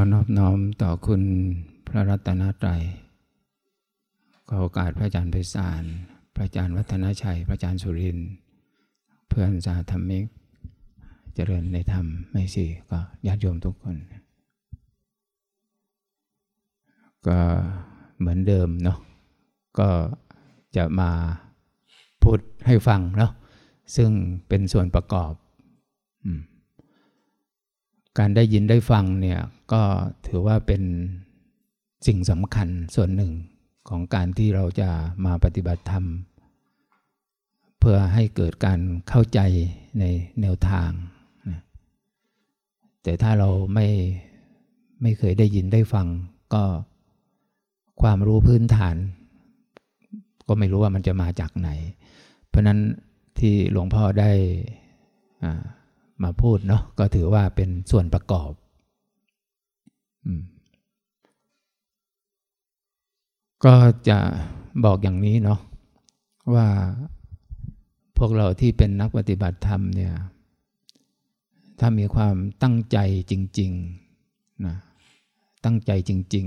อนอบน้อมต่อคุณพระรัตนตรัยขอโอกาสพระอาจารย์ไพศาล พระอาจารย์วัฒนชัย พระอาจารย์สุริน เพื่อนสาธรรมิก เจริญในธรรมไม่สิก็ญาติโยมทุกคน ก็เหมือนเดิมเนาะ ก็จะมาพูดให้ฟังเนาะ ซึ่งเป็นส่วนประกอบ การได้ยินได้ฟังเนี่ยก็ถือว่าเป็นสิ่งสำคัญส่วนหนึ่งของการที่เราจะมาปฏิบัติธรรม เพื่อให้เกิดการเข้าใจในแนวทาง แต่ถ้าเราไม่ไม่เคยได้ยินได้ฟัง ก็ความรู้พื้นฐาน ก็ไม่รู้ว่ามันจะมาจากไหน เพราะนั้นที่หลวงพ่อได้ มาพูดเนาะก็ถือว่าเป็นส่วนประกอบก็จะบอกอย่างนี้เนาะว่าพวกเราที่เป็นนักปฏิบัติธรรมเนี่ย ถ้ามีความตั้งใจจริงๆนะตั้งใจจริง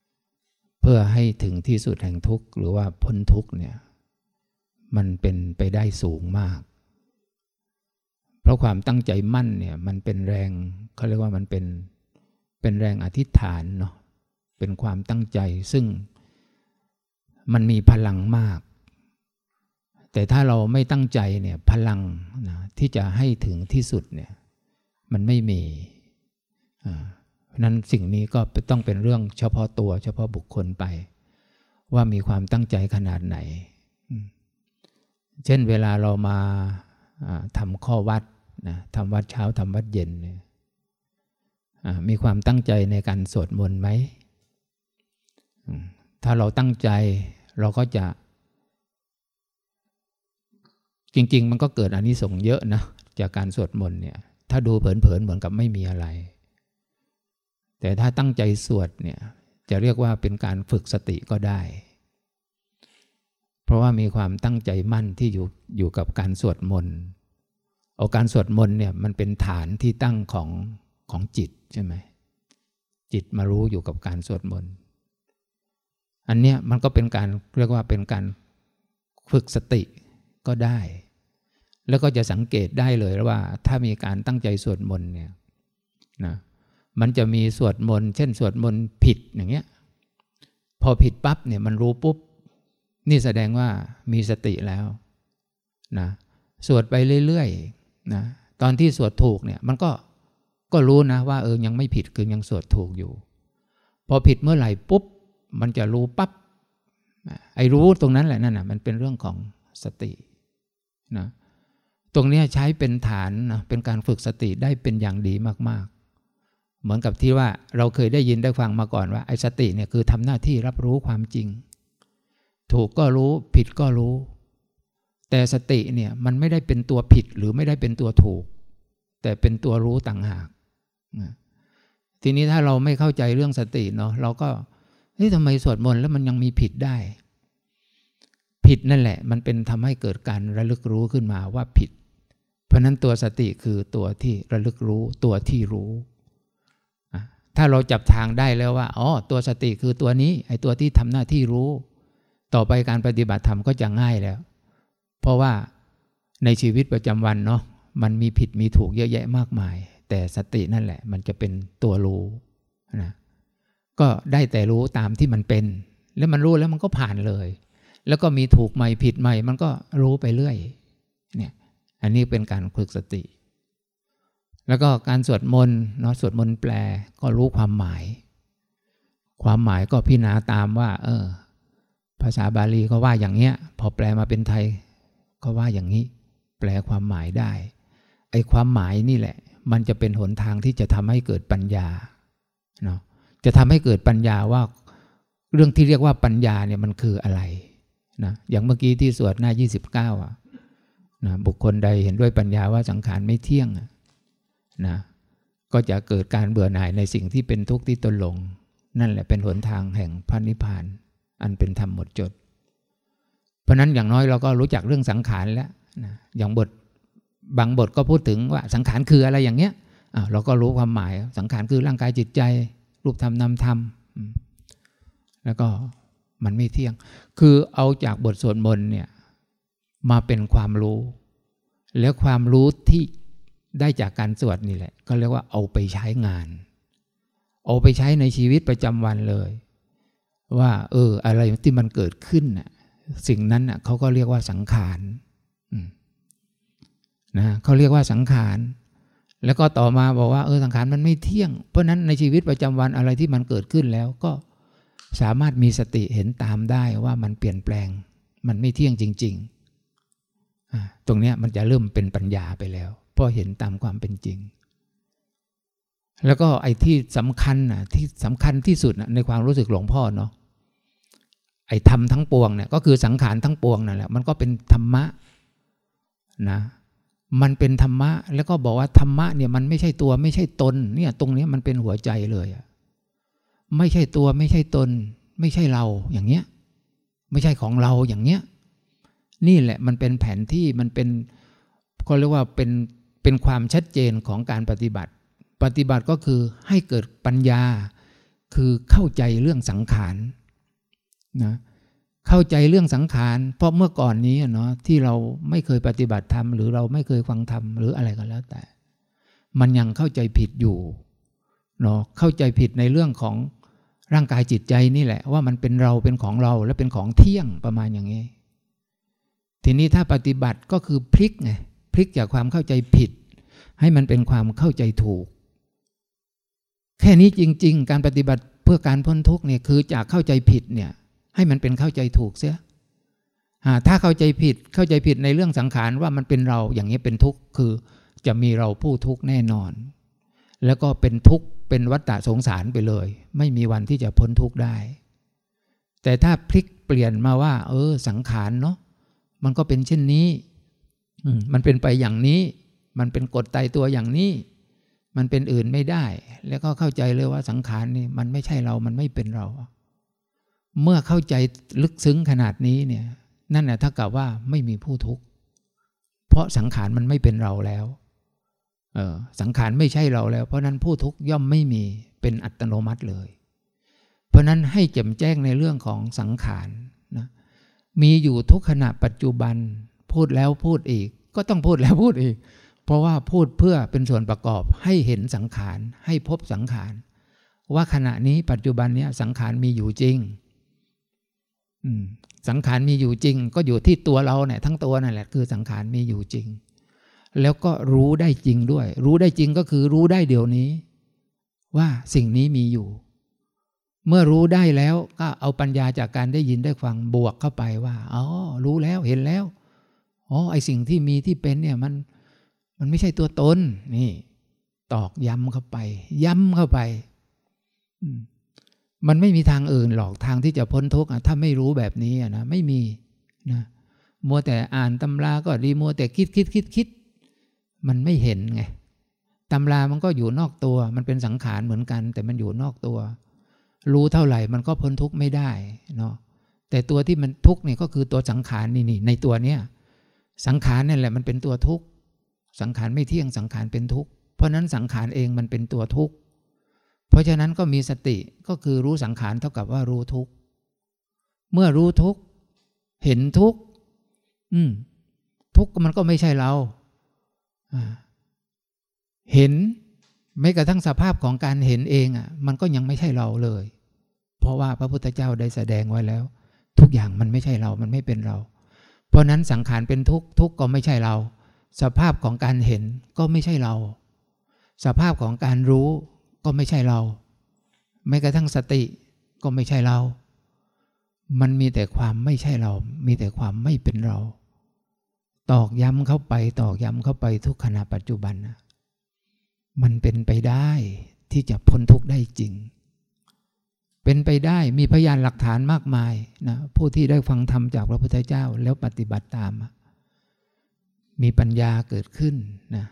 ๆ เพื่อให้ถึงที่สุดแห่งทุกข์หรือว่าพ้นทุกข์เนี่ย มันเป็นไปได้สูงมาก ราะความตั้งใจมั่นเนี่ย มันเป็นแรงเขาเรียกว่ามันเป็นเป็นแรงอธิษฐานเนาะเป็นความตั้งใจซึ่งมันมีพลังมาก แต่ถ้าเราไม่ตั้งใจเนี่ยพลังนะที่จะให้ถึงที่สุดเนี่ยมันไม่มีเพราะนั้นสิ่งนี้ก็ต้องเป็นเรื่องเฉพาะตัวเฉพาะบุคคลไป ว่ามีความตั้งใจขนาดไหน เช่นเวลาเรามาทำข้อวัด นะทำวัดเช้าทำวัดเย็นเนี่ยมีความตั้งใจในการสวดมนต์ไหม ถ้าเราตั้งใจเราก็จะ จริง ๆ มันก็เกิดอนนิสงส์เยอะนะจากการสวดมนต์เนี่ย ถ้าดูเผินๆเหมือนกับไม่มีอะไร แต่ถ้าตั้งใจสวดเนี่ย จะเรียกว่าเป็นการฝึกสติก็ได้ เพราะว่ามีความตั้งใจมั่นที่อยู่อยู่กับการสวดมนต์ เอาการสวดมนต์เนี่ยมันเป็นฐานที่ตั้งของของจิตใช่ไหมจิตมารู้อยู่กับการสวดมนต์อันเนี้ยมันก็เป็นการเรียกว่าเป็นการฝึกสติก็ได้ แล้วก็จะสังเกตได้เลยว่า ถ้ามีการตั้งใจสวดมนต์เนี่ยนะมันจะมีสวดมนต์เช่นสวดมนต์ผิดอย่างเงี้ยพอผิดปั๊บเนี่ยมันรู้ปุ๊บ นี่แสดงว่ามีสติแล้วนะสวดไปเรื่อยๆ นะตอนที่สวดถูกเนี่ยมันก็ก็รู้นะว่าเออยังไม่ผิดคือยังสวดถูกอยู่ พอผิดเมื่อไหร่ปุ๊บ มันจะรู้ปับ๊บไอ้รู้ตรงนั้นแหละนั่นนะมันเป็นเรื่องของสตินะตรงนี้ใช้เป็นฐานนะเป็นการฝึกสติได้เป็นอย่างดีมากๆ เหมือนกับที่ว่าเราเคยได้ยินได้ฟังมาก่อนว่าไอ้สติเนี่ยคือทำหน้าที่รับรู้ความจริง ถูกก็รู้ผิดก็รู้ แต่สติเนี่ยมันไม่ได้เป็นตัวผิดหรือไม่ได้เป็นตัวถูก แต่เป็นตัวรู้ต่างหากทีนี้ถ้าเราไม่เข้าใจเรื่องสติเนาะเราก็นี่ทำไมสวดมนต์แล้วมันยังมีผิดได้ ผิดนั่นแหละ มันเป็นทำให้เกิดการระลึกรู้ขึ้นมาว่าผิด เพราะนั้นตัวสติคือตัวที่ระลึกรู้ตัวที่รู้ถ้าเราจับทางได้แล้วว่าอ๋อตัวสติคือตัวนี้ไอ้ตัวที่ทำหน้าที่รู้ ต่อไปการปฏิบัติธรรมก็จะง่ายแล้ว เพราะว่าในชีวิตประจำวันเนาะมันมีผิดมีถูกเยอะแยะมากมาย แต่สตินั่นแหละ มันจะเป็นตัวรู้นะก็ได้แต่รู้ตามที่มันเป็น แล้วมันรู้แล้วมันก็ผ่านเลย แล้วก็มีถูกใหม่ผิดใหม่ มันก็รู้ไปเรื่อยเนี่ยอันนี้เป็นการฝึกสติ แล้วก็การสวดมนต์เนาะสวดมนต์แปลก็รู้ความหมาย ความหมายก็พิจารณาตามว่า เออ ภาษาบาลีก็ว่าอย่างเนี้ย พอแปลมาเป็นไทย ก็ว่าอย่างนี้ แปลความหมายได้ ไอ้ความหมายนี่แหละ มันจะเป็นหนทางที่จะทำให้เกิดปัญญาเนาะจะทำให้เกิดปัญญาว่าเรื่องที่เรียกว่าปัญญาเนี่ยมันคืออะไรนะอย่างเมื่อกี้ที่สวดหน้า 29 อะนะบุคคลใดเห็นด้วยปัญญาว่าสังขารไม่เที่ยงนะก็จะเกิดการเบื่อหน่ายในสิ่งที่เป็นทุกข์ที่ตนหลง นั่นแหละเป็นหนทางแห่งพระนิพพาน อันเป็นธรรมหมดจด ราะนั้นอย่างน้อยเราก็รู้จักเรื่องสังขารแล้วนะอย่างบทบางบทก็พูดถึงว่าสังขารคืออะไรอย่างเงี้ยเราก็รู้ความหมายสังขารคือร่างกายจิตใจ รูปธรรมนามธรรมแล้วก็มันไม่เที่ยง คือเอาจากบทสวดมนต์เนี่ยมาเป็นความรู้ แล้วความรู้ที่ได้จากการสวดนี่แหละ ก็เรียกว่าเอาไปใช้งาน เอาไปใช้ในชีวิตประจำวันเลย ว่า เออ อะไรที่มันเกิดขึ้นน่ะ สิ่งนั้นน่ะเขาก็เรียกว่าสังขารนะเขาเรียกว่าสังขาร แล้วก็ต่อมาบอกว่าเออสังขารมันไม่เที่ยง เพราะนั้นในชีวิตประจำวันอะไรที่มันเกิดขึ้นแล้วก็สามารถมีสติเห็นตามได้ว่ามันเปลี่ยนแปลง มันไม่เที่ยงจริงๆ ตรงนี้มันจะเริ่มเป็นปัญญาไปแล้วเพราะเห็นตามความเป็นจริง แล้วก็ไอ้ที่สำคัญนะที่สำคัญที่สุดนะในความรู้สึกหลวงพ่อเนาะ ไอ้ธรรมทั้งปวงเนี่ยก็คือสังขารทั้งปวงนั่นแหละมันก็เป็นธรรมะนะมันเป็นธรรมะแล้วก็บอกว่าธรรมะเนี่ยมันไม่ใช่ตัวไม่ใช่ตนเนี่ยตรงนี้มันเป็นหัวใจเลยอะไม่ใช่ตัวไม่ใช่ตน ไม่ใช่เราอย่างเงี้ยไม่ใช่ของเราอย่างเงี้ยนี่แหละมันเป็นแผนที่มันเป็นก็เรียกว่าเป็นเป็นความชัดเจนของการปฏิบัติ ปฏิบัติก็คือให้เกิดปัญญา คือเข้าใจเรื่องสังขาร นะเข้าใจเรื่องสังขาร เพราะเมื่อก่อนนี้เนาะที่เราไม่เคยปฏิบัติธรรมหรือเราไม่เคยฟังธรรมหรืออะไรก็แล้วแต่ มันยังเข้าใจผิดอยู่เนาะเข้าใจผิดในเรื่องของร่างกายจิตใจนี่แหละ ว่ามันเป็นเราเป็นของเราและเป็นของเที่ยงประมาณอย่างนี้ ทีนี้ถ้าปฏิบัติก็คือพลิกไงพลิกจากความเข้าใจผิด ให้มันเป็นความเข้าใจถูก แค่นี้จริง ๆ การปฏิบัติเพื่อการพ้นทุกเนี่ยคือจากเข้าใจผิดเนี่ย ให้มันเป็นเข้าใจถูกเสียถ้าเข้าใจผิดเข้าใจผิดในเรื่องสังขารว่ามันเป็นเราอย่างนี้เป็นทุกข์คือจะมีเราผู้ทุกข์แน่นอน แล้วก็เป็นทุกข์เป็นวัฏฏะสงสารไปเลย ไม่มีวันที่จะพ้นทุกข์ได้ แต่ถ้าพลิกเปลี่ยนมาว่า เออ สังขารเนาะมันก็เป็นเช่นนี้มันเป็นไปอย่างนี้ มันเป็นกฎตายตัวอย่างนี้ มันเป็นอื่นไม่ได้ แล้วก็เข้าใจเลยว่าสังขารนี่มันไม่ใช่เรามันไม่เป็นเรา เมื่อเข้าใจลึกซึ้งขนาดนี้เนี่ย นั่นแหละถ้ากับว่าไม่มีผู้ทุกข์ เพราะสังขารมันไม่เป็นเราแล้วเออสังขารไม่ใช่เราแล้ว เพราะนั้นผู้ทุกข์ย่อมไม่มีเป็นอัตโนมัติเลย เพราะนั้นให้แจ่มแจ้งในเรื่องของสังขารนะมีอยู่ทุกขณะปัจจุบัน พูดแล้วพูดอีก ก็ต้องพูดแล้วพูดอีก เพราะว่าพูดเพื่อเป็นส่วนประกอบให้เห็นสังขารให้พบสังขาร ว่าขณะนี้ปัจจุบันนี้สังขารมีอยู่จริง สังขารมีอยู่จริง ก็อยู่ที่ตัวเราเนี่ยทั้งตัวนั่นแหละคือสังขารมีอยู่จริง แล้วก็รู้ได้จริงด้วย รู้ได้จริงก็คือรู้ได้เดี๋ยวนี้ ว่าสิ่งนี้มีอยู่ เมื่อรู้ได้แล้วก็เอาปัญญาจากการได้ยินได้ฟังบวกเข้าไปว่าอ๋อรู้แล้วเห็นแล้วอ๋อไอสิ่งที่มีที่เป็นเนี่ยมันมันไม่ใช่ตัวตนนี่ ตอกย้ำเข้าไป ย้ำเข้าไป มันไม่มีทางอื่นหรอกทางที่จะพ้นทุกข์ถ้าไม่รู้แบบนี้นะไม่มีนะมัวแต่อ่านตำราก็ดีมัวแต่คิดคิดคิดคิดมันไม่เห็นไงตำรามันก็อยู่นอกตัว มันเป็นสังขารเหมือนกัน แต่มันอยู่นอกตัว รู้เท่าไหร่มันก็พ้นทุกข์ไม่ได้เนาะแต่ตัวที่มันทุกข์นี่ก็คือตัวสังขารนี่นี่ในตัวเนี้ยสังขารนี่แหละมันเป็นตัวทุกข์สังขารไม่เที่ยงสังขารเป็นทุกข์เพราะนั้นสังขารเองมันเป็นตัวทุกข์ เพราะฉะนั้นก็มีสติก็คือรู้สังขารเท่ากับว่ารู้ทุกเมื่อรู้ทุกเห็นทุกอืม ทุกมันก็ไม่ใช่เราเห็นไม่กระทั่งสภาพของการเห็นเองอะ มันก็ยังไม่ใช่เราเลย เพราะว่าพระพุทธเจ้าได้แสดงไว้แล้ว ทุกอย่างมันไม่ใช่เรา มันไม่เป็นเรา เพราะนั้นสังขารเป็นทุกทุกก็ไม่ใช่เรา สภาพของการเห็นก็ไม่ใช่เรา สภาพของการรู้ ก็ไม่ใช่เรา แม้กระทั่งสติก็ไม่ใช่เรา มันมีแต่ความไม่ใช่เรา มีแต่ความไม่เป็นเรา ตอกย้ำเข้าไป ตอกย้ำเข้าไปทุกขณะปัจจุบันนะมันเป็นไปได้ที่จะพ้นทุกข์ได้จริง เป็นไปได้มีพยานหลักฐานมากมายนะผู้ที่ได้ฟังธรรมจากพระพุทธเจ้าแล้วปฏิบัติตาม มีปัญญาเกิดขึ้นนะ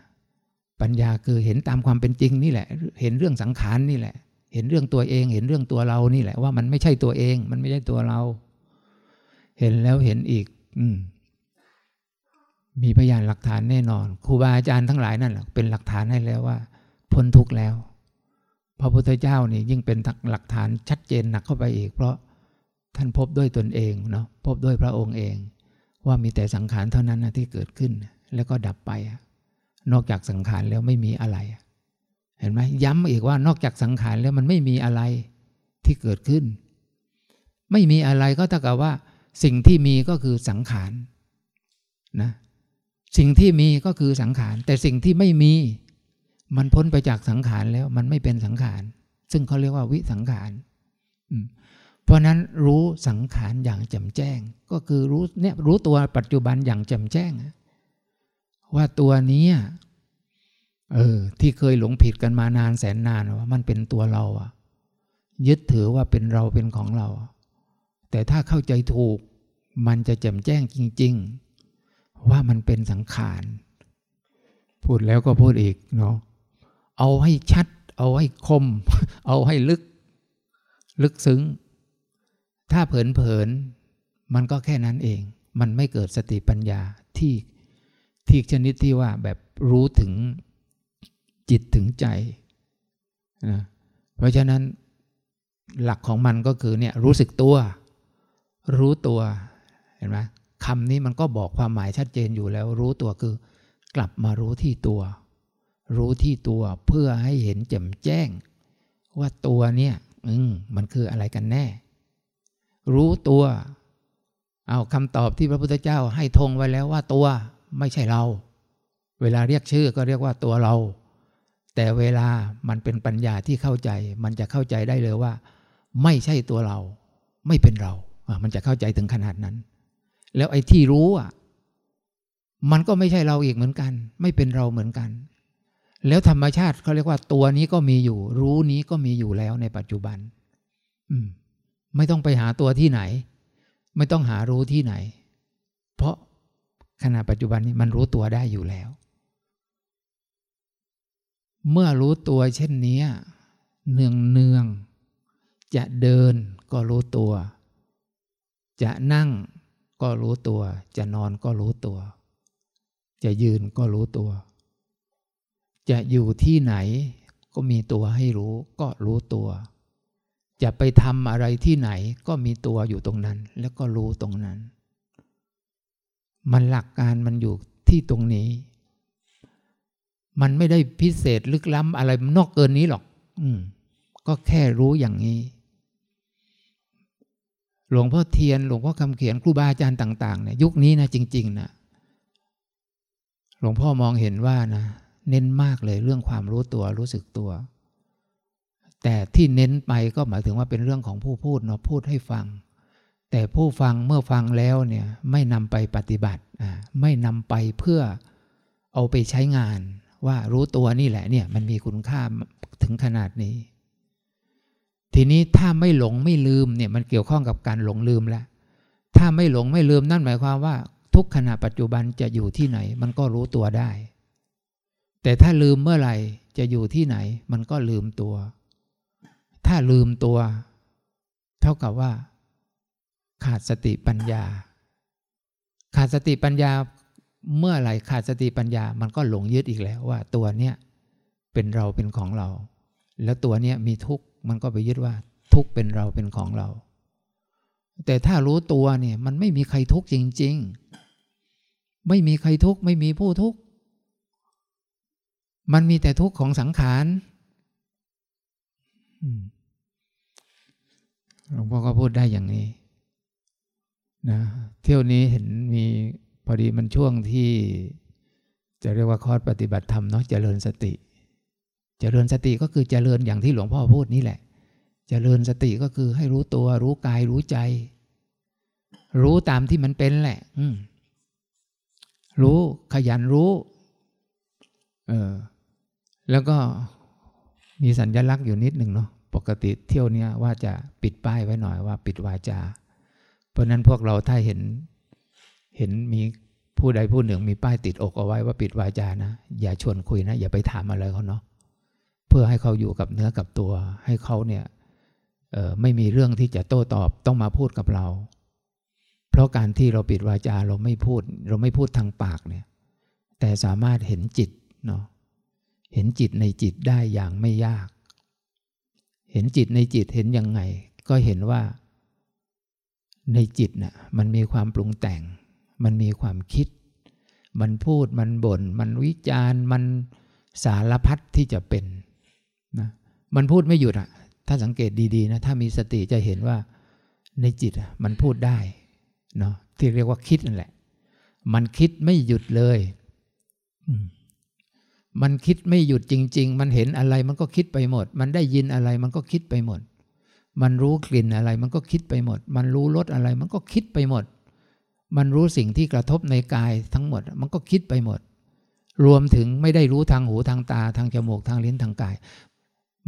ปัญญาคือเห็นตามความเป็นจริงนี่แหละ เห็นเรื่องสังขารนี่แหละ เห็นเรื่องตัวเอง เห็นเรื่องตัวเรานี่แหละว่ามันไม่ใช่ตัวเอง มันไม่ใช่ตัวเรา เห็นแล้วเห็นอีก อืม มีพยานหลักฐานแน่นอนครูบาอาจารย์ทั้งหลายนั่นแหละเป็นหลักฐานให้แล้วว่า พ้นทุกข์แล้วพระพุทธเจ้านี่ยิ่งเป็นหลักฐานชัดเจนหนักเข้าไปอีก เพราะท่านพบด้วยตนเองเนาะพบด้วยพระองค์เอง ว่ามีแต่สังขารเท่านั้นนะที่เกิดขึ้น แล้วก็ดับไป นอกจากสังขารแล้วไม่มีอะไร เห็นไหมย้ำอีกว่านอกจากสังขารแล้วมันไม่มีอะไรที่เกิดขึ้น ไม่มีอะไรก็เท่ากับว่า สิ่งที่มีก็คือสังขารนะสิ่งที่มีก็คือสังขาร แต่สิ่งที่ไม่มี มันพ้นไปจากสังขารแล้วมันไม่เป็นสังขาร ซึ่งเขาเรียกว่าวิสังขารเพราะนั้นรู้สังขารอย่างแจ่มแจ้ง ก็คือรู้เนี่ยรู้ตัวปัจจุบันอย่างแจ่มแจ้ง ว่าตัวนี้เออ ที่เคยหลงผิดกันมานานแสนนานว่ามันเป็นตัวเราอะยึดถือว่าเป็นเราเป็นของเรา แต่ถ้าเข้าใจถูก มันจะแจ่มแจ้งจริง ๆ ว่ามันเป็นสังขาร พูดแล้วก็พูดอีกเนาะเอาให้ชัด เอาให้คม เอาให้ลึก ลึกซึ้ง ถ้าเผลอๆมันก็แค่นั้นเอง มันไม่เกิดสติปัญญาที่ ที่ชนิดที่ว่าแบบรู้ถึงจิตถึงใจนะเพราะฉะนั้นหลักของมันก็คือเนี่ยรู้สึกตัว รู้ตัวเห็นไหมคำนี้มันก็บอกความหมายชัดเจนอยู่แล้ว รู้ตัวคือกลับมารู้ที่ตัว รู้ที่ตัวเพื่อให้เห็นแจ่มแจ้ง ว่าตัวเนี่ยอืมมันคืออะไรกันแน่ รู้ตัว เอาคำตอบที่พระพุทธเจ้าให้ทงไว้แล้วว่าตัว ไม่ใช่เรา เวลาเรียกชื่อก็เรียกว่าตัวเรา แต่เวลามันเป็นปัญญาที่เข้าใจ มันจะเข้าใจได้เลยว่า ไม่ใช่ตัวเรา ไม่เป็นเรา มันจะเข้าใจถึงขนาดนั้น แล้วไอ้ที่รู้อะ มันก็ไม่ใช่เราอีกเหมือนกัน ไม่เป็นเราเหมือนกัน แล้วธรรมชาติเขาเรียกว่าตัวนี้ก็มีอยู่ รู้นี้ก็มีอยู่แล้วในปัจจุบัน อืม ไม่ต้องไปหาตัวที่ไหน ไม่ต้องหารู้ที่ไหน เพราะ ขณะปัจจุบันนี้มันรู้ตัวได้อยู่แล้ว เมื่อรู้ตัวเช่นนี้เนืองเนือง จะเดินก็รู้ตัว จะนั่งก็รู้ตัว จะนอนก็รู้ตัว จะยืนก็รู้ตัว จะอยู่ที่ไหนก็มีตัวให้รู้ก็รู้ตัว จะไปทำอะไรที่ไหนก็มีตัวอยู่ตรงนั้น แล้วก็รู้ตรงนั้น มันหลักการมันอยู่ที่ตรงนี้ มันไม่ได้พิเศษลึกล้ำอะไรนอกเกินนี้หรอก อืม ก็แค่รู้อย่างนี้ หลวงพ่อเทียน หลวงพ่อคำเขียนครูบาอาจารย์ต่างๆเนี่ยยุคนี้นะจริง ๆนะหลวงพ่อมองเห็นว่านะเน้นมากเลยเรื่องความรู้ตัวรู้สึกตัว แต่ที่เน้นไปก็หมายถึงว่าเป็นเรื่องของผู้พูดเนาะพูดให้ฟัง แต่ผู้ฟังเมื่อฟังแล้วเนี่ยไม่นำไปปฏิบัติไม่นำไปเพื่อเอาไปใช้งาน ว่ารู้ตัวนี่แหละเนี่ยมันมีคุณค่าถึงขนาดนี้ ทีนี้ถ้าไม่หลงไม่ลืมเนี่ยมันเกี่ยวข้องกับการหลงลืมแล้วถ้าไม่หลงไม่ลืมนั่นหมายความว่า ทุกขณะปัจจุบันจะอยู่ที่ไหน มันก็รู้ตัวได้ แต่ถ้าลืมเมื่อไหร่จะอยู่ที่ไหน มันก็ลืมตัว ถ้าลืมตัว เท่ากับว่า ขาดสติปัญญา ขาดสติปัญญาเมื่อไหร่ขาดสติปัญญา มันก็หลงยึดอีกแล้วว่าตัวเนี้ยเป็นเราเป็นของเรา แล้วตัวเนี้ยมีทุกข์มันก็ไปยึดว่า ทุกเป็นเราเป็นของเรา แต่ถ้ารู้ตัวเนี่ยมันไม่มีใครทุกข์จริง ๆ ไม่มีใครทุกข์ไม่มีผู้ทุกข์มันมีแต่ทุกข์ของสังขารหลวงพ่อก็พูดได้อย่างนี้ นะเที่ยวนี้เห็นมีพอดีมันช่วงที่จะเรียกว่าคอร์สปฏิบัติธรรมเนาะเจริญสติ เจริญสติก็คือเจริญอย่างที่หลวงพ่อพูดนี่แหละ เจริญสติก็คือให้รู้ตัว รู้กายรู้ใจ รู้ตามที่มันเป็นแหละ อืรู้ขยันรู้ เออแล้วก็มีสัญญลักษณ์อยู่นิดหนึ่งเนาะปกติเที่ยวเนี้ยว่าจะปิดป้ายไว้หน่อยว่า ปิดวาจา ราะนั้นพวกเราถ้าเห็นเห็นมีผู้ใดผู้หนึ่งมีป้ายติดอกเอาไว้ว่าปิดวาจานะ อย่าชวนคุยนะ อย่าไปถามอะไรเขาเนาะเพื่อให้เขาอยู่กับเนื้อกับตัว ให้เขาเนี่ยไม่มีเรื่องที่จะโต้ตอบต้องมาพูดกับเรา เพราะการที่เราปิดวาจาเราไม่พูด เราไม่พูดทางปากเนี่ย แต่สามารถเห็นจิตเนาะเห็นจิตในจิตได้อย่างไม่ยาก เห็นจิตในจิตเห็นยังไง ก็เห็นว่า ในจิตน่ะมันมีความปรุงแต่ง มันมีความคิด มันพูดมันบน่น มันวิจารณ์มันสารพัดที่จะเป็นนะมันพูดไม่หยุดอะถ้าสังเกตดีๆนะถ้ามีสติจะเห็นว่าในจิตอะมันพูดได้เนาะที่เรียกว่าคิดนั่นแหละ มันคิดไม่หยุดเลยมันคิดไม่หยุดจริง ๆ มันเห็นอะไรมันก็คิดไปหมด มันได้ยินอะไรมันก็คิดไปหมด มันรู้กลิ่นอะไร มันก็คิดไปหมด มันรู้รสอะไร มันก็คิดไปหมด มันรู้สิ่งที่กระทบในกายทั้งหมด มันก็คิดไปหมด รวมถึงไม่ได้รู้ทางหูทางตาทางจมูกทางลิ้นทางกาย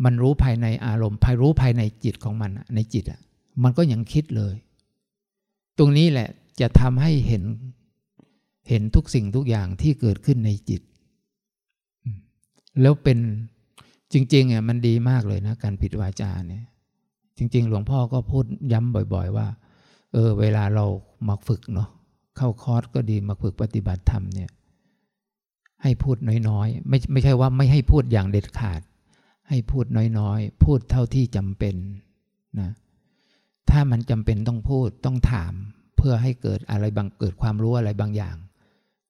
มันรู้ภายในอารมณ์ภายรู้ภายในจิตของมันในจิตอะ มันก็ยังคิดเลย ตรงนี้แหละจะทำให้เห็นเห็นทุกสิ่งทุกอย่างที่เกิดขึ้นในจิต แล้วเป็นจริงๆอะมันดีมากเลยนะ การผิดวาจาเนี่ย จริง ๆ หลวงพ่อก็พูดย้ำบ่อย ๆ ว่า เออ เวลาเรามาฝึกเนาะเข้าคอร์สก็ดีมาฝึกปฏิบัติธรรมเนี่ย ให้พูดน้อยๆ ไม่ไม่ใช่ว่าไม่ให้พูดอย่างเด็ดขาด ให้พูดน้อยๆ พูดเท่าที่จำเป็นนะถ้ามันจำเป็นต้องพูดต้องถาม เพื่อให้เกิดอะไรบางเกิดความรู้อะไรบางอย่าง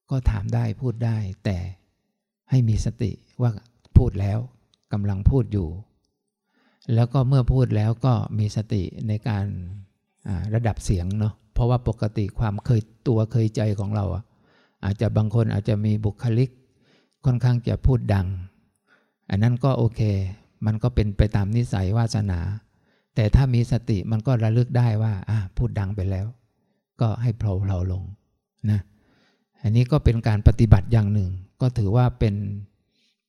ก็ถามได้พูดได้ แต่ให้มีสติว่าพูดแล้วกำลังพูดอยู่ แล้วก็เมื่อพูดแล้วก็มีสติในการระดับเสียงเนาะเพราะว่าปกติความเคยตัวเคยใจของเราอาจจะบางคนอาจจะมีบุคลิก ค่อนข้างจะพูดดัง อันนั้นก็โอเค มันก็เป็นไปตามนิสัยวาสนา แต่ถ้ามีสติมันก็ระลึกได้ว่าพูดดังไปแล้ว ก็ให้เพลาเราลงนะอันนี้ก็เป็นการปฏิบัติอย่างหนึ่ง ก็ถือว่าเป็น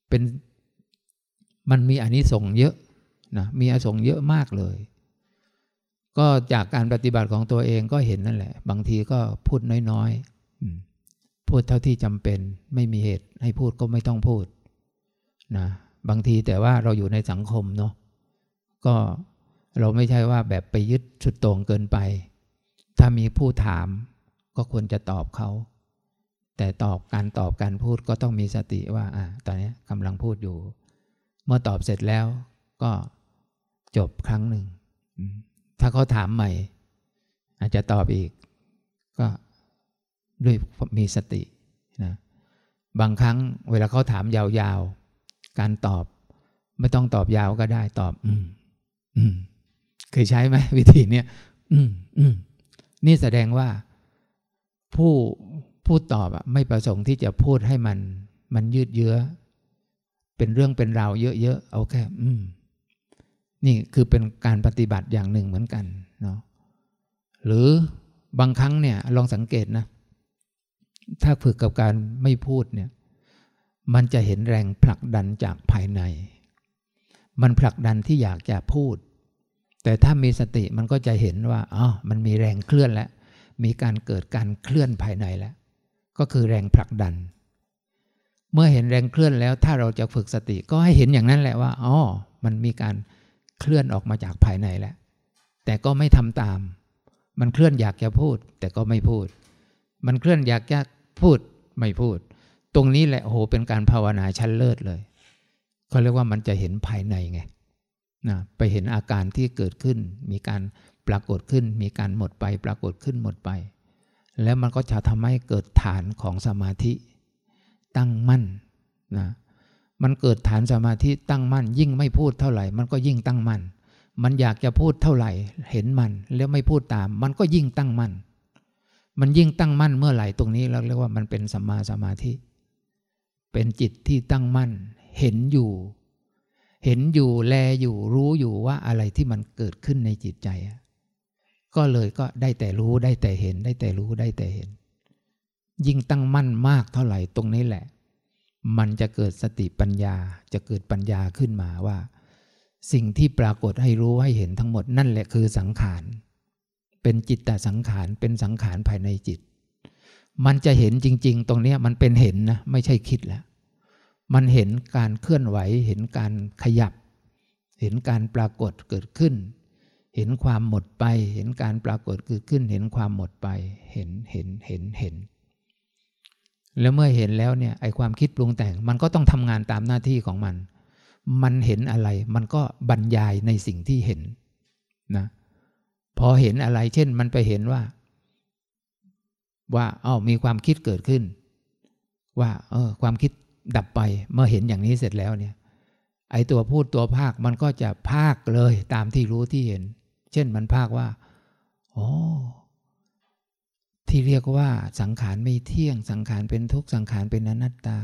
เป็นมันมีอานิสงส์เยอะ นะมีอสงส์เยอะมากเลย ก็จากการปฏิบัติของตัวเองก็เห็นนั่นแหละ บางทีก็พูดน้อยๆพูดเท่าที่จำเป็น ไม่มีเหตุให้พูดก็ไม่ต้องพูดนะบางทีแต่ว่าเราอยู่ในสังคมเนาะก็เราไม่ใช่ว่าแบบไปยึดชุดตรงเกินไป ถ้ามีผู้ถามก็ควรจะตอบเขา แต่ตอบการตอบการพูดก็ต้องมีสติว่าอ่าตอนนี้กำลังพูดอยู่ เมื่อตอบเสร็จแล้วก็ จบครั้งหนึ่ง ถ้าเขาถามใหม่ อาจจะตอบอีก ก็ด้วยมีสตินะบางครั้งเวลาเขาถามยาวๆ การตอบ ไม่ต้องตอบยาวก็ได้ตอบ อืม อืม เคยใช้ไหมวิธีเนี้ยอืม อืม นี่แสดงว่าผู้ผู้ตอบอะไม่ประสงค์ที่จะพูดให้มัน มันยืดเยื้อ เป็นเรื่องเป็นราวเยอะๆ เอาแค่ อืม นี่คือเป็นการปฏิบัติอย่างหนึ่งเหมือนกันเนาะหรือบางครั้งเนี่ยลองสังเกตนะ ถ้าฝึกกับการไม่พูดเนี่ย มันจะเห็นแรงผลักดันจากภายใน มันผลักดันที่อยากจะพูด แต่ถ้ามีสติมันก็จะเห็นว่าอ๋อมันมีแรงเคลื่อนแล้ว มีการเกิดการเคลื่อนภายในแล้ว ก็คือแรงผลักดัน เมื่อเห็นแรงเคลื่อนแล้ว ถ้าเราจะฝึกสติก็ให้เห็นอย่างนั้นแหละว่าอ๋อมันมีการเคลื่อนออกมาจากภายในแล้วแต่ก็ไม่ทำตาม มันเคลื่อนอยากจะพูด แต่ก็ไม่พูด มันเคลื่อนอยากจะพูดไม่พูด ตรงนี้แหละโอ้โหเป็นการภาวนาชั้นเลิศเลยเขาเรียกว่ามันจะเห็นภายในไงนะไปเห็นอาการที่เกิดขึ้น มีการปรากฏขึ้น มีการหมดไป ปรากฏขึ้นหมดไป แล้วมันก็จะทำให้เกิดฐานของสมาธิ ตั้งมั่นนะ มันเกิดฐานสมาธิตั้งมั่น ยิ่งไม่พูดเท่าไหร่ มันก็ยิ่งตั้งมั่น มันอยากจะพูดเท่าไหร่ เห็นมันแล้วไม่พูดตาม มันก็ยิ่งตั้งมั่น มันยิ่งตั้งมั่นเมื่อไหร่ตรงนี้เราเรียกว่ามันเป็นสัมมาสมาธิ เป็นจิตที่ตั้งมั่น เห็นอยู่ เห็นอยู่แลอยู่รู้อยู่ว่าอะไรที่มันเกิดขึ้นในจิตใจ ก็เลยก็ได้แต่รู้ได้แต่เห็นได้แต่รู้ได้แต่เห็น ยิ่งตั้งมั่นมากเท่าไหร่ตรงนี้แหละ มันจะเกิดสติปัญญาจะเกิดปัญญาขึ้นมาว่า สิ่งที่ปรากฏให้รู้ให้เห็นทั้งหมดนั่นแหละคือสังขาร เป็นจิตตสังขารเป็นสังขารภายในจิต มันจะเห็นจริง ๆ ตรงนี้มันเป็นเห็นนะไม่ใช่คิดแล้วมันเห็นการเคลื่อนไหว เห็นการขยับ เห็นการปรากฏเกิดขึ้น เห็นความหมดไป เห็นการปรากฏเกิดขึ้น เห็นความหมดไป เห็นเห็นเห็นเห็น แล้วเมื่อเห็นแล้วเนี่ยไอความคิดปรุงแต่ง มันก็ต้องทำงานตามหน้าที่ของมัน มันเห็นอะไร มันก็บรรยายในสิ่งที่เห็นนะพอเห็นอะไร เช่น มันไปเห็นว่า ว่าอ้าวมีความคิดเกิดขึ้น ว่า เออ ความคิดดับไป เมื่อเห็นอย่างนี้เสร็จแล้วเนี่ย ไอตัวพูดตัวภาคมันก็จะภาคเลยตามที่รู้ที่เห็น เช่นมันภาคว่าโอ้ ที่เรียกว่าสังขารไม่เที่ยง สังขารเป็นทุกข์สังขารเป็นอนัตตา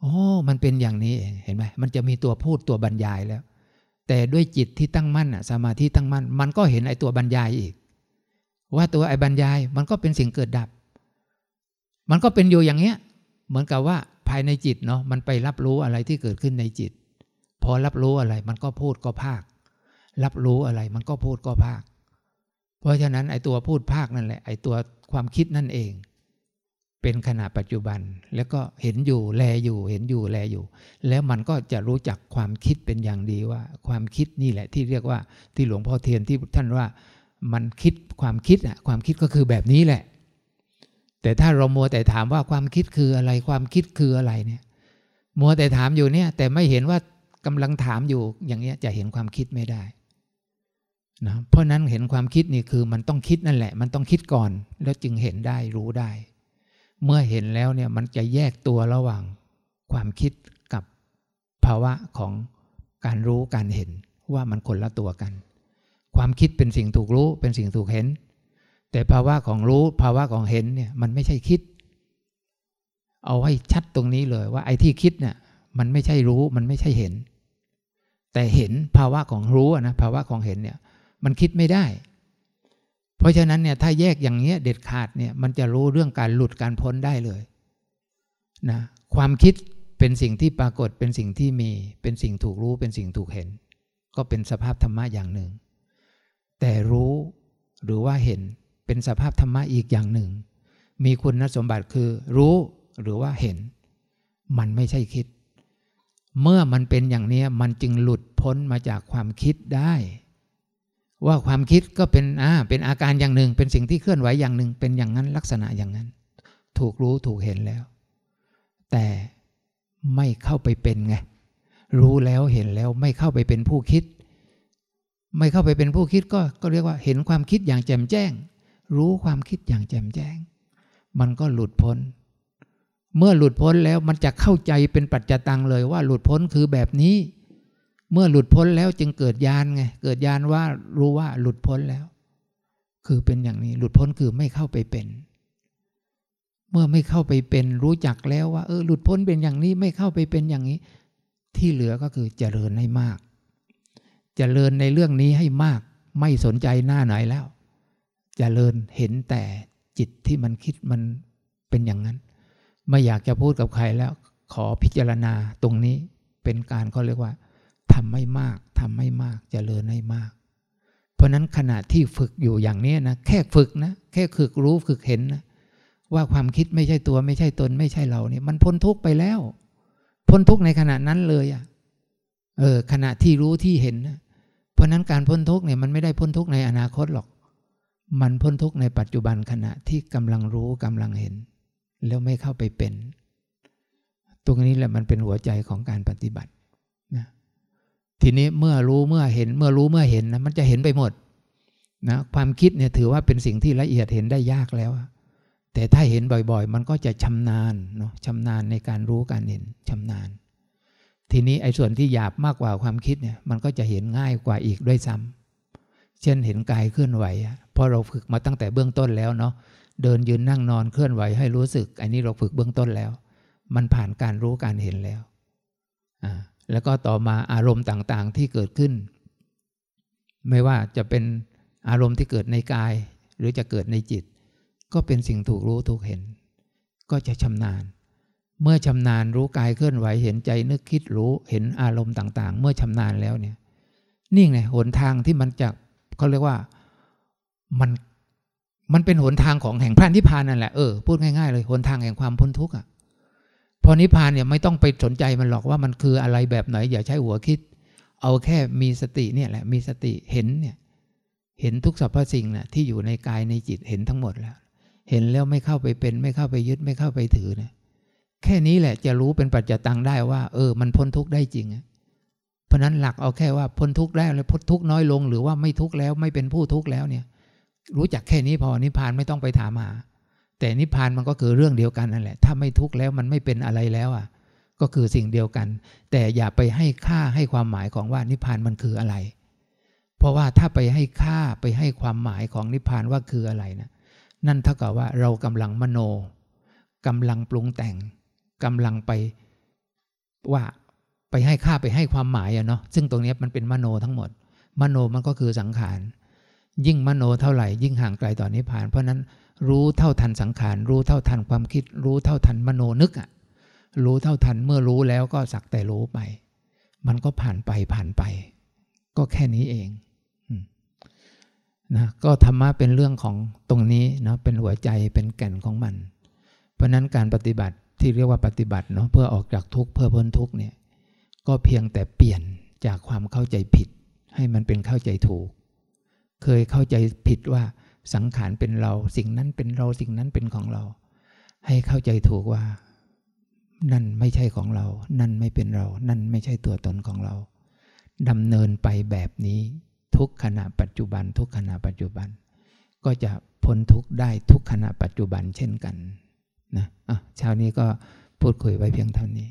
โอ้มันเป็นอย่างนี้เห็นไหมมันจะมีตัวพูดตัวบรรยายแล้ว แต่ด้วยจิตที่ตั้งมั่นอะสมาธิตั้งมั่น มันก็เห็นไอ้ตัวบรรยายอีก ว่าตัวไอ้บรรยายมันก็เป็นสิ่งเกิดดับ มันก็เป็นอยู่อย่างเงี้ย เหมือนกับว่าภายในจิตเนาะมันไปรับรู้อะไรที่เกิดขึ้นในจิต พอรับรู้อะไร มันก็พูดก็ภาครับรู้อะไร มันก็พูดก็ภาค เพราะฉะนั้นไอ้ตัวพูดภาคนั่นแหละไอ้ตัวความคิดนั่นเอง เป็นขณะปัจจุบันแล้วก็เห็นอยู่แลอยู่ เห็นอยู่แลอยู่ แล้วมันก็จะรู้จักความคิดเป็นอย่างดีว่า ความคิดนี่แหละที่เรียกว่าที่หลวงพ่อเทียนที่ท่านว่ามันคิดความคิดอะความคิดก็คือแบบนี้แหละ แต่ถ้าเรามัวแต่ถามว่าความคิดคืออะไรความคิดคืออะไรเนี่ย มัวแต่ถามอยู่เนี่ย แต่ไม่เห็นว่ากำลังถามอยู่อย่างเงี้ยจะเห็นความคิดไม่ได้ นะเพราะนั้นเห็นความคิดนี่คือมันต้องคิดนั่นแหละ มันต้องคิดก่อน แล้วจึงเห็นได้รู้ได้ เมื่อเห็นแล้วเนี่ยมันจะแยกตัวระหว่างความคิดกับภาวะของการรู้การเห็นว่ามันคนละตัวกัน ความคิดเป็นสิ่งถูกรู้เป็นสิ่งถูกเห็น แต่ภาวะของรู้ภาวะของเห็นเนี่ยมันไม่ใช่คิด เอาให้ชัดตรงนี้เลยว่าไอ้ที่คิดเนี่ยมันไม่ใช่รู้มันไม่ใช่เห็น แต่เห็นภาวะของรู้นะภาวะของเห็นเนี่ย มันคิดไม่ได้ เพราะฉะนั้นเนี่ยถ้าแยกอย่างเงี้ยเด็ดขาดเนี่ยมันจะรู้เรื่องการหลุดการพ้นได้เลยนะความคิดเป็นสิ่งที่ปรากฏเป็นสิ่งที่มี เป็นสิ่งถูกรู้เป็นสิ่งถูกเห็น ก็เป็นสภาพธรรมะอย่างหนึ่ง แต่รู้หรือว่าเห็นเป็นสภาพธรรมะอีกอย่างหนึ่ง มีคุณสมบัติคือรู้หรือว่าเห็น มันไม่ใช่คิด เมื่อมันเป็นอย่างนี้มันจึงหลุดพ้นมาจากความคิดได้ ว่าความคิดก็เป็นอ่าเป็นอาการอย่างหนึ่ง เป็นสิ่งที่เคลื่อนไหวอย่างหนึ่ง เป็นอย่างนั้นลักษณะอย่างนั้น ถูกรู้ถูกเห็นแล้ว แต่ไม่เข้าไปเป็นไงรู้แล้วเห็นแล้วไม่เข้าไปเป็นผู้คิด ไม่เข้าไปเป็นผู้คิดก็ก็เรียกว่าเห็นความคิดอย่างแจ่มแจ้ง รู้ความคิดอย่างแจ่มแจ้ง มันก็หลุดพ้น เมื่อหลุดพ้นแล้วมันจะเข้าใจเป็นปัจจตังเลยว่าหลุดพ้นคือแบบนี้ เมื่อหลุดพ้นแล้วจึงเกิดญาณไง เกิดญาณว่ารู้ว่าหลุดพ้นแล้ว คือเป็นอย่างนี้ หลุดพ้นคือไม่เข้าไปเป็น เมื่อไม่เข้าไปเป็นรู้จักแล้วว่า เออหลุดพ้นเป็นอย่างนี้ไม่เข้าไปเป็นอย่างนี้ ที่เหลือก็คือเจริญให้มาก เจริญในเรื่องนี้ให้มาก ไม่สนใจหน้าไหนแล้ว เจริญเห็นแต่จิตที่มันคิดมันเป็นอย่างนั้น ไม่อยากจะพูดกับใครแล้ว ขอพิจารณาตรงนี้เป็นการเขาเรียกว่า ทำไม่มากทำไม่มากจเจริญให้มาก เพราะนั้นขณะที่ฝึกอยู่อย่างนี้นะแค่ฝึกนะแค่ฝึกรู้ฝึกเห็นนะว่าความคิดไม่ใช่ตัวไม่ใช่ตนไม่ใช่เราเนี่ยมันพ้นทุกไปแล้ว พ้นทุกในขณะนั้นเลยอะ่ะเออขณะที่รู้ที่เห็นนะเพราะนั้นการพ้นทุกเนี่ยมันไม่ได้พ้นทุกในอนาคตหรอก มันพ้นทุกในปัจจุบันขณะที่กำลังรู้กำลังเห็น แล้วไม่เข้าไปเป็น ตรงนี้แหละมันเป็นหัวใจของการปฏิบัติ ทีนี้เมื่อรู้เมื่อเห็น เมื่อรู้เมื่อเห็นนะมันจะเห็นไปหมดนะความคิดเนี่ยถือว่าเป็นสิ่งที่ละเอียดเห็นได้ยากแล้ว แต่ถ้าเห็นบ่อยๆ มันก็จะชำนาญเนาะชำนาญในการรู้การเห็นชำนาญ ทีนี้ไอ้ส่วนที่หยาบมากกว่าความคิดเนี่ยมันก็จะเห็นง่ายกว่าอีกด้วยซ้ำเช่นเห็นกายเคลื่อนไหวพราะเราฝึกมาตั้งแต่เบื้องต้นแล้วเนาะเดินยืนนั่งนอนเคลื่อนไหวให้รู้สึก อันนี้เราฝึกเบื้องต้นแล้ว มันผ่านการรู้การเห็นแล้วอ่า แล้วก็ต่อมาอารมณ์ต่างๆที่เกิดขึ้น ไม่ว่าจะเป็นอารมณ์ที่เกิดในกาย หรือจะเกิดในจิต ก็เป็นสิ่งถูกรู้ถูกเห็น ก็จะชำนาญ เมื่อชำนาญรู้กายเคลื่อนไหวเห็นใจนึกคิดรู้เห็นอารมณ์ต่าง ๆ เมื่อชำนาญแล้วเนี่ยนี่ไงหนทางที่มันจะเขาเรียกว่ามันมันเป็นหนทางของแห่งพระนิพพานนั่นแหละเออพูดง่ายๆเลยหนทางแห่งความพ้นทุกข์อะ อนิพพานเนี่ยไม่ต้องไปสนใจมันหรอกว่ามันคืออะไรแบบไหน อย่าใช้หัวคิด เอาแค่มีสติเนี่ยแหละ มีสติเห็นเนี่ย เห็นทุกสรรพสิ่งนะที่อยู่ในกายในจิตเห็นทั้งหมดแล้ว เห็นแล้วไม่เข้าไปเป็น ไม่เข้าไปยึดไม่เข้าไปถือเนี่ยแค่นี้แหละจะรู้เป็นปัจจตังได้ว่า เออ มันพ้นทุกข์ได้จริงเพราะนั้นหลักเอาแค่ว่าพ้นทุกข์ได้แล้วพ้นทุกข์น้อยลง หรือว่าไม่ทุกข์แล้วไม่เป็นผู้ทุกข์แล้วเนี่ย รู้จักแค่นี้พอนิพพานไม่ต้องไปถามหา แต่นิพพานมันก็คือเรื่องเดียวกันนั่นแหละ ถ้าไม่ทุกข์แล้วมันไม่เป็นอะไรแล้วอะ ก็คือสิ่งเดียวกัน แต่อย่าไปให้ค่าให้ความหมายของว่านิพพานมันคืออะไร เพราะว่าถ้าไปให้ค่าไปให้ความหมายของนิพพานว่าคืออะไรนะนั่นเท่ากับว่าเรากำลังมโนกำลังปรุงแต่งกำลังไปว่าไปให้ค่าไปให้ความหมายอะเนาะซึ่งตรงนี้มันเป็นมโนทั้งหมด มโนมันก็คือสังขาร ยิ่งมโนเท่าไหร่ ยิ่งห่างไกลต่อนิพพาน เพราะนั้น รู้เท่าทันสังขาร รู้เท่าทันความคิด รู้เท่าทันมโนนึกอะรู้เท่าทันเมื่อรู้แล้วก็สักแต่รู้ไป มันก็ผ่านไปผ่านไป ก็แค่นี้เองนะก็ธรรมะเป็นเรื่องของตรงนี้เนาะเป็นหัวใจเป็นแก่นของมัน เพราะนั้นการปฏิบัติที่เรียกว่าปฏิบัติเนาะเพื่อออกจากทุกข์เพื่อพ้นทุกข์เนี่ยก็เพียงแต่เปลี่ยนจากความเข้าใจผิด ให้มันเป็นเข้าใจถูก เคยเข้าใจผิดว่า สังขารเป็นเรา สิ่งนั้นเป็นเราสิ่งนั้นเป็นของเรา ให้เข้าใจถูกว่า นั่นไม่ใช่ของเรา นั่นไม่เป็นเรา นั่นไม่ใช่ตัวตนของเราดำเนินไปแบบนี้ ทุกขณะปัจจุบัน ทุกขณะปัจจุบัน ก็จะพ้นทุกได้ทุกขณะปัจจุบันเช่นกันนะอะเช้านี้ก็พูดคุยไว้เพียงเท่านี้